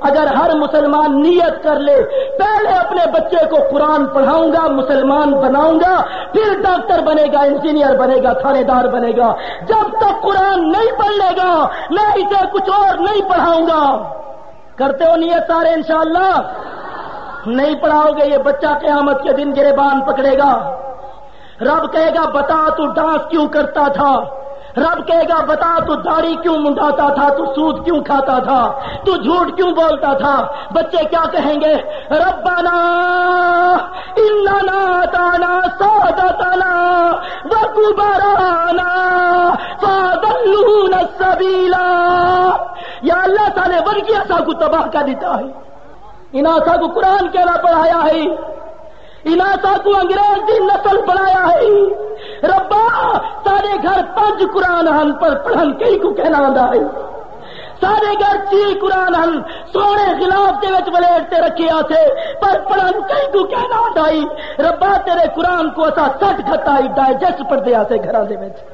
اگر ہر مسلمان نیت کر لے، پہلے اپنے بچے کو قرآن پڑھاؤں گا، مسلمان بناؤں گا، پھر ڈاکٹر بنے گا، انجینئر بنے گا تھانے دار بنے گا۔ جب تک قرآن نہیں پڑھ لے گا، میں اسے کچھ اور نہیں پڑھاؤں گا۔ کرتے ہو نیت سارے انشاءاللہ؟ نہیں پڑھاؤ گے، یہ بچہ قیامت کے دن گریبان پکڑے گا۔ رب کہے گا، بتا تو ڈانس کیوں کرتا تھا؟ رب کہے گا، بتا، تو داڑھی کیوں منڈاتا تھا؟ تو سود کیوں کھاتا تھا؟ تو جھوٹ کیوں بولتا تھا؟ بچے کیا کہیں گے؟ ربنا اننا تانا سادتنا وکبرانا فادلون السبیلا۔ یا اللہ تعالی، ورگی ایسا کو تباہ کر دیتا ہے۔ ان آسا کو قرآن کہنا پڑھایا ہے۔ اناسا کو انگریز کی نسل بنایا گھر پنج قرآن ہن پر پڑھن کئی کو کہنا ہے۔ سارے گھر چی قرآن ہن سونے خلاف دے وچ بلیٹتے رکھیا تھے پر پڑھن کئی کو کہنا آدھا ہے۔ ربا تیرے قرآن کو اسا سٹ کھتا ہی ڈائجسٹ پر دیا تھے گھران دے وچ۔